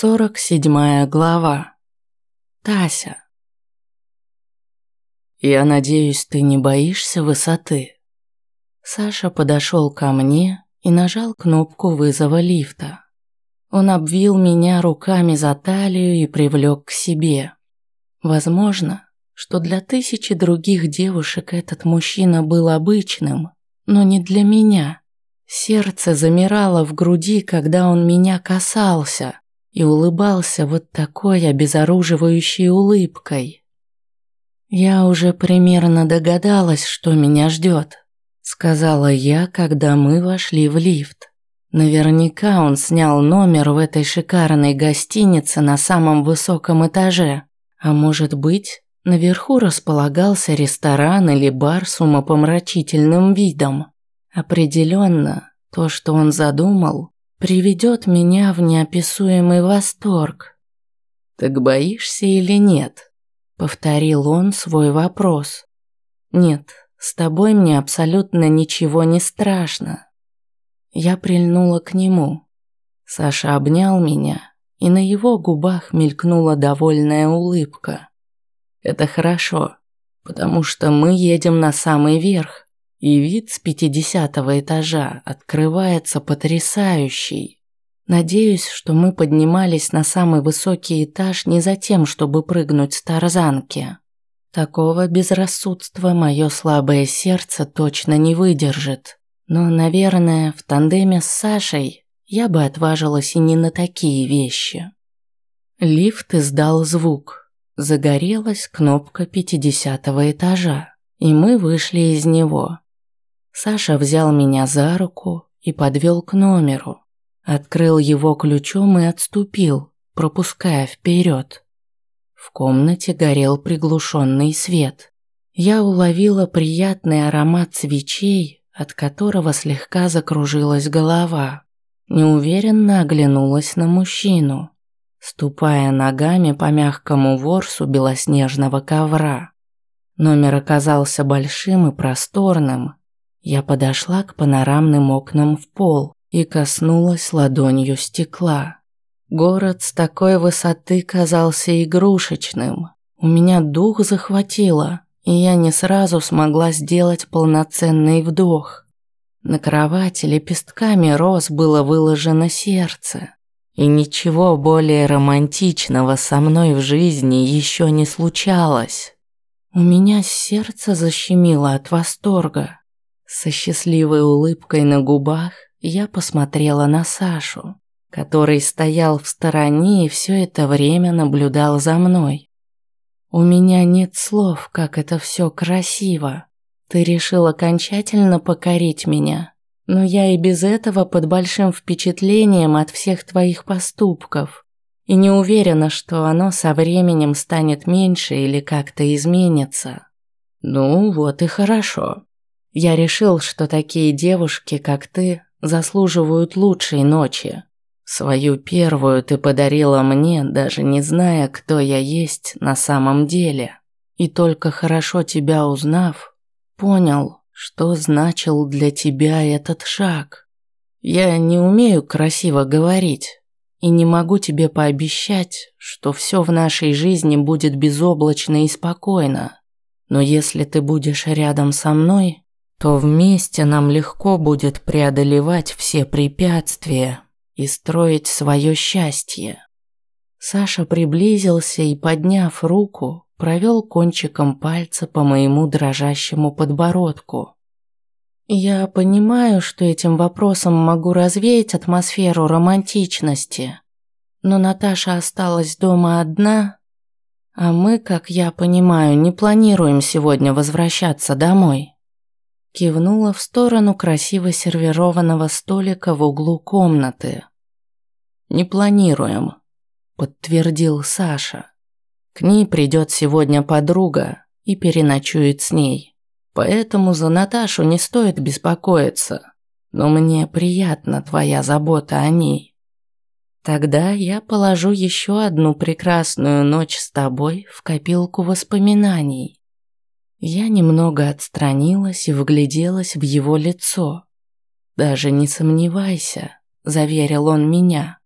Сорок седьмая глава. Тася. Я надеюсь, ты не боишься высоты. Саша подошел ко мне и нажал кнопку вызова лифта. Он обвил меня руками за талию и привлек к себе. Возможно, что для тысячи других девушек этот мужчина был обычным, но не для меня. Сердце замирало в груди, когда он меня касался и улыбался вот такой обезоруживающей улыбкой. «Я уже примерно догадалась, что меня ждет», – сказала я, когда мы вошли в лифт. Наверняка он снял номер в этой шикарной гостинице на самом высоком этаже, а может быть, наверху располагался ресторан или бар с умопомрачительным видом. Определенно, то, что он задумал, приведет меня в неописуемый восторг. «Так боишься или нет?» – повторил он свой вопрос. «Нет, с тобой мне абсолютно ничего не страшно». Я прильнула к нему. Саша обнял меня, и на его губах мелькнула довольная улыбка. «Это хорошо, потому что мы едем на самый верх, и вид с пятидесятого этажа открывается потрясающий. Надеюсь, что мы поднимались на самый высокий этаж не за тем, чтобы прыгнуть с тарзанки. Такого безрассудства мое слабое сердце точно не выдержит. Но, наверное, в тандеме с Сашей я бы отважилась и не на такие вещи. Лифт издал звук. Загорелась кнопка пятидесятого этажа, и мы вышли из него. Саша взял меня за руку и подвел к номеру. Открыл его ключом и отступил, пропуская вперед. В комнате горел приглушенный свет. Я уловила приятный аромат свечей, от которого слегка закружилась голова. Неуверенно оглянулась на мужчину, ступая ногами по мягкому ворсу белоснежного ковра. Номер оказался большим и просторным, я подошла к панорамным окнам в пол и коснулась ладонью стекла. Город с такой высоты казался игрушечным. У меня дух захватило, и я не сразу смогла сделать полноценный вдох. На кровати лепестками роз было выложено сердце. И ничего более романтичного со мной в жизни еще не случалось. У меня сердце защемило от восторга. Со счастливой улыбкой на губах я посмотрела на Сашу, который стоял в стороне и все это время наблюдал за мной. У меня нет слов, как это все красиво. Ты решил окончательно покорить меня, но я и без этого под большим впечатлением от всех твоих поступков и не уверена, что оно со временем станет меньше или как-то изменится. Ну, вот и хорошо. Я решил, что такие девушки, как ты, заслуживают лучшей ночи. Свою первую ты подарила мне, даже не зная, кто я есть на самом деле. И только хорошо тебя узнав, понял, что значил для тебя этот шаг. Я не умею красиво говорить и не могу тебе пообещать, что все в нашей жизни будет безоблачно и спокойно. Но если ты будешь рядом со мной, то вместе нам легко будет преодолевать все препятствия и строить свое счастье. Саша приблизился и, подняв руку, провел кончиком пальца по моему дрожащему подбородку. Я понимаю, что этим вопросом могу развеять атмосферу романтичности, но Наташа осталась дома одна, а мы, как я понимаю, не планируем сегодня возвращаться домой. Кивнула в сторону красиво сервированного столика в углу комнаты. «Не планируем», – подтвердил Саша. «К ней придет сегодня подруга и переночует с ней. Поэтому за Наташу не стоит беспокоиться. Но мне приятна твоя забота о ней. Тогда я положу еще одну прекрасную ночь с тобой в копилку воспоминаний. Я немного отстранилась и вгляделась в его лицо. «Даже не сомневайся», – заверил он меня.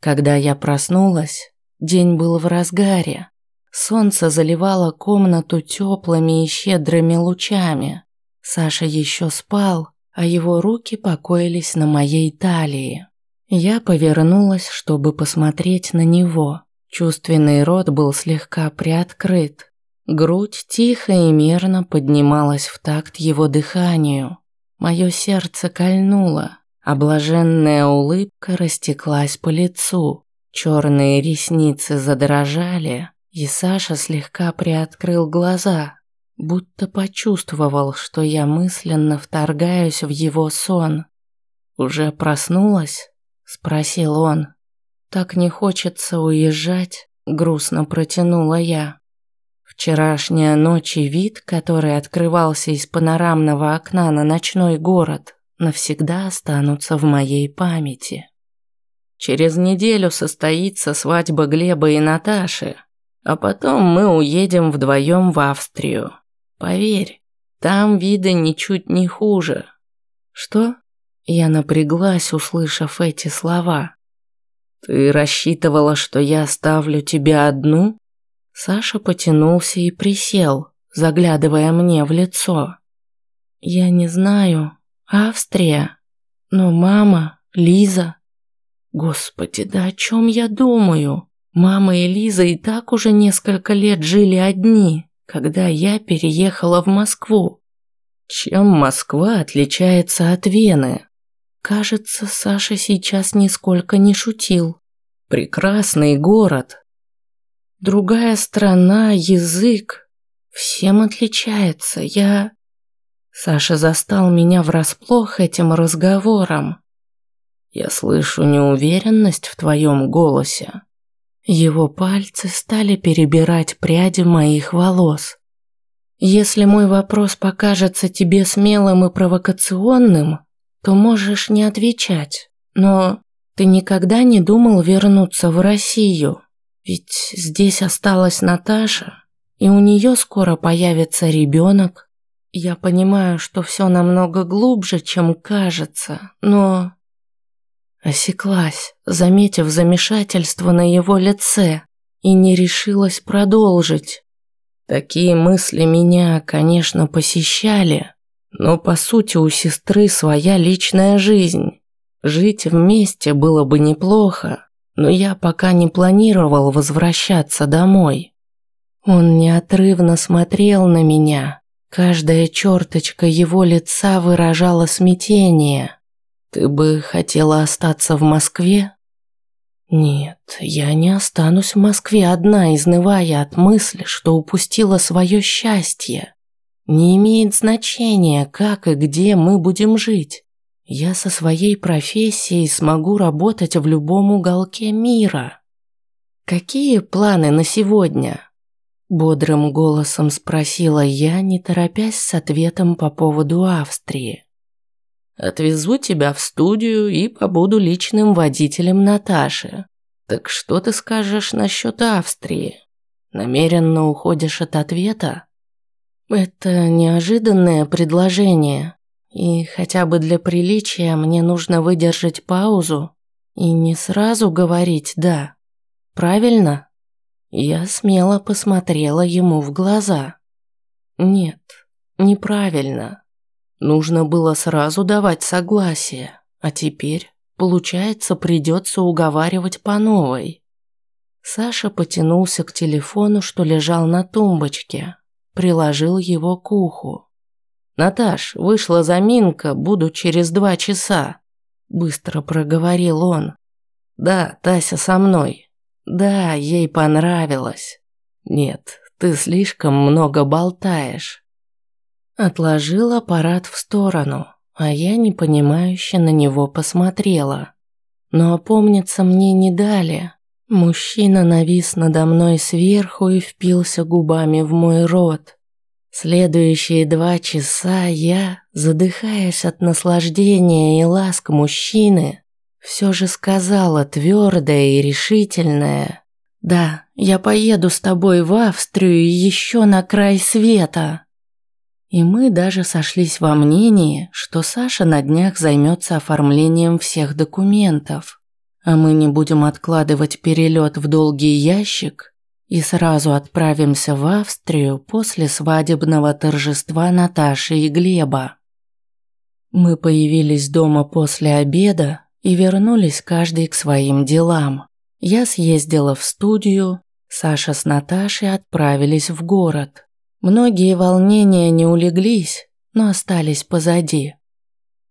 Когда я проснулась, день был в разгаре. Солнце заливало комнату теплыми и щедрыми лучами. Саша еще спал, а его руки покоились на моей талии. Я повернулась, чтобы посмотреть на него. Чувственный рот был слегка приоткрыт. Грудь тихо и мерно поднималась в такт его дыханию. Мое сердце кольнуло, а блаженная улыбка растеклась по лицу. Черные ресницы задрожали, и Саша слегка приоткрыл глаза, будто почувствовал, что я мысленно вторгаюсь в его сон. «Уже проснулась?» – спросил он. «Так не хочется уезжать», – грустно протянула я. Вчерашняя ночь и вид, который открывался из панорамного окна на ночной город, навсегда останутся в моей памяти. Через неделю состоится свадьба Глеба и Наташи, а потом мы уедем вдвоем в Австрию. Поверь, там виды ничуть не хуже. Что? Я напряглась, услышав эти слова. Ты рассчитывала, что я оставлю тебя одну? Саша потянулся и присел, заглядывая мне в лицо. Я не знаю, Австрия. Но мама, Лиза. Господи, да о чем я думаю? Мама и Лиза и так уже несколько лет жили одни когда я переехала в Москву. Чем Москва отличается от Вены? Кажется, Саша сейчас нисколько не шутил. Прекрасный город. Другая страна, язык. Всем отличается. Я... Саша застал меня врасплох этим разговором. Я слышу неуверенность в твоем голосе. Его пальцы стали перебирать пряди моих волос. Если мой вопрос покажется тебе смелым и провокационным, то можешь не отвечать. Но ты никогда не думал вернуться в Россию? Ведь здесь осталась Наташа, и у нее скоро появится ребенок. Я понимаю, что все намного глубже, чем кажется, но Осеклась, заметив замешательство на его лице, и не решилась продолжить. Такие мысли меня, конечно, посещали, но по сути у сестры своя личная жизнь. Жить вместе было бы неплохо, но я пока не планировал возвращаться домой. Он неотрывно смотрел на меня. Каждая черточка его лица выражала смятение. Ты бы хотела остаться в Москве? Нет, я не останусь в Москве одна, изнывая от мысли, что упустила свое счастье. Не имеет значения, как и где мы будем жить. Я со своей профессией смогу работать в любом уголке мира. Какие планы на сегодня? Бодрым голосом спросила я, не торопясь с ответом по поводу Австрии. Отвезу тебя в студию и побуду личным водителем Наташи. Так что ты скажешь насчет Австрии? Намеренно уходишь от ответа? Это неожиданное предложение. И хотя бы для приличия мне нужно выдержать паузу и не сразу говорить «да». Правильно? Я смело посмотрела ему в глаза. Нет, неправильно. Нужно было сразу давать согласие, а теперь, получается, придется уговаривать по новой. Саша потянулся к телефону, что лежал на тумбочке, приложил его к уху. «Наташ, вышла заминка, буду через два часа», – быстро проговорил он. «Да, Тася со мной. Да, ей понравилось. Нет, ты слишком много болтаешь. Отложил аппарат в сторону, а я непонимающе на него посмотрела. Но опомниться мне не дали. Мужчина навис надо мной сверху и впился губами в мой рот. Следующие два часа я, задыхаясь от наслаждения и ласк мужчины, все же сказала твердое и решительное «Да, я поеду с тобой в Австрию и еще на край света». И мы даже сошлись во мнении, что Саша на днях займется оформлением всех документов. А мы не будем откладывать перелет в долгий ящик и сразу отправимся в Австрию после свадебного торжества Наташи и Глеба. Мы появились дома после обеда и вернулись каждый к своим делам. Я съездила в студию, Саша с Наташей отправились в город. Многие волнения не улеглись, но остались позади.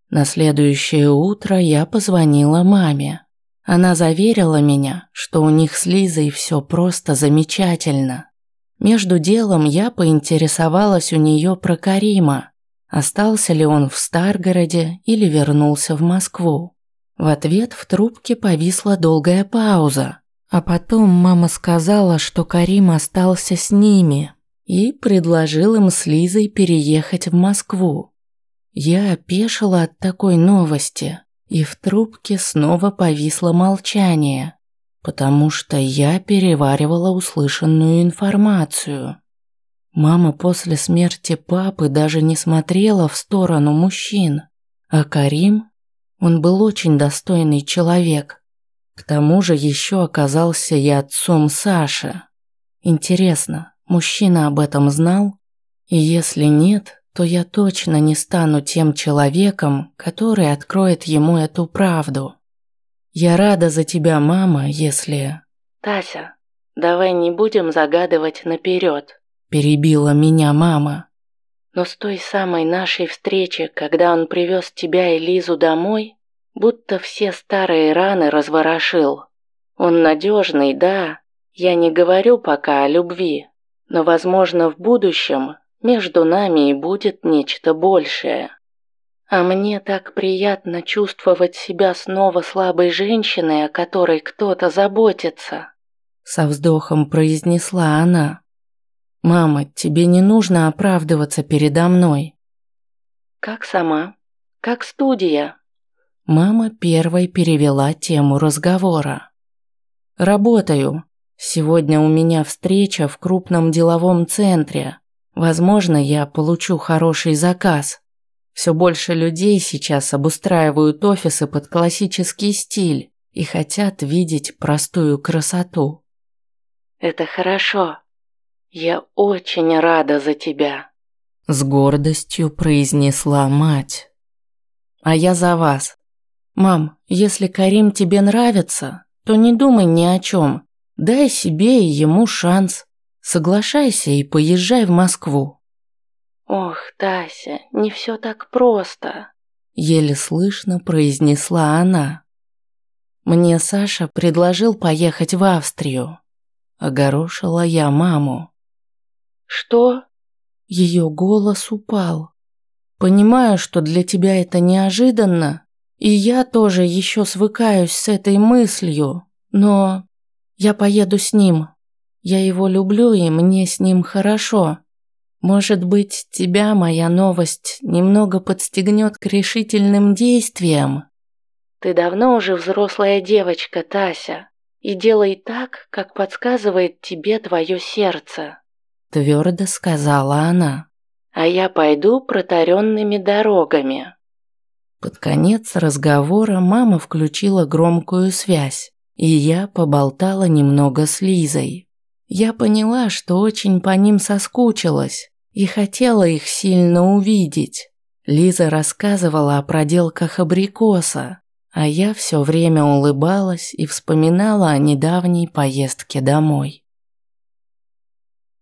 На следующее утро я позвонила маме. Она заверила меня, что у них с Лизой все просто замечательно. Между делом я поинтересовалась у нее про Карима, остался ли он в Старгороде или вернулся в Москву. В ответ в трубке повисла долгая пауза, а потом мама сказала, что Карим остался с ними и предложил им с Лизой переехать в Москву. Я опешила от такой новости. И в трубке снова повисло молчание, потому что я переваривала услышанную информацию. Мама после смерти папы даже не смотрела в сторону мужчин, а Карим, он был очень достойный человек. К тому же еще оказался и отцом Саши. Интересно, мужчина об этом знал? И если нет, то я точно не стану тем человеком, который откроет ему эту правду. Я рада за тебя, мама, если... Тася, давай не будем загадывать наперед. Перебила меня мама. Но с той самой нашей встречи, когда он привез тебя и Лизу домой, будто все старые раны разворошил. Он надежный, да, я не говорю пока о любви, но, возможно, в будущем между нами и будет нечто большее. А мне так приятно чувствовать себя снова слабой женщиной, о которой кто-то заботится. Со вздохом произнесла она. «Мама, тебе не нужно оправдываться передо мной». «Как сама? Как студия?» Мама первой перевела тему разговора. «Работаю. Сегодня у меня встреча в крупном деловом центре. Возможно, я получу хороший заказ. Все больше людей сейчас обустраивают офисы под классический стиль и хотят видеть простую красоту. Это хорошо. Я очень рада за тебя. С гордостью произнесла мать. А я за вас. Мам, если Карим тебе нравится, то не думай ни о чем. Дай себе и ему шанс. Соглашайся и поезжай в Москву. Ох, Тася, не все так просто. Еле слышно произнесла она. Мне Саша предложил поехать в Австрию. Огорошила я маму. Что? Ее голос упал. Понимаю, что для тебя это неожиданно, и я тоже еще свыкаюсь с этой мыслью, но я поеду с ним. Я его люблю, и мне с ним хорошо. Может быть, тебя моя новость немного подстегнет к решительным действиям? Ты давно уже взрослая девочка, Тася, и делай так, как подсказывает тебе твое сердце. Твердо сказала она. А я пойду протаренными дорогами. Под конец разговора мама включила громкую связь, и я поболтала немного с Лизой. Я поняла, что очень по ним соскучилась и хотела их сильно увидеть. Лиза рассказывала о проделках абрикоса, а я все время улыбалась и вспоминала о недавней поездке домой.